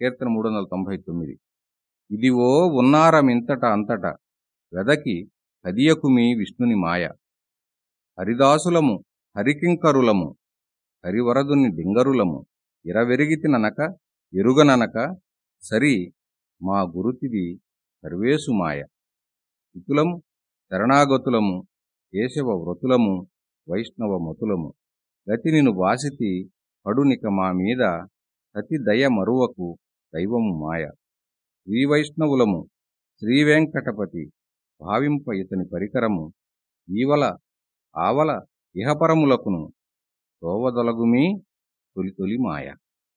కీర్తన మూడు వందల తొంభై తొమ్మిది. ఇదివో ఉన్నారమింతట అంతట వెదకి హదియకుమి విష్ణుని మాయ. హరిదాసులము హరికింకరులము హరివరదుని డింగరులము ఇరవెరిగితిననక ఎరుగననక సరి మా గురుతిది సర్వేసుమాయ ఇతులము శరణాగతులము కేశవ వ్రతులము వైష్ణవ మతులము గతి నిను వాసితి పడునిక మా మీద అతి దయ మరువకు దైవము మాయ. శ్రీ వైష్ణవులము శ్రీవెంకటపతి భావింప ఇతని పరికరము ఈవల ఆవల ఇహపరములకును తోవదొలగుమీ తొలి తొలి మాయ.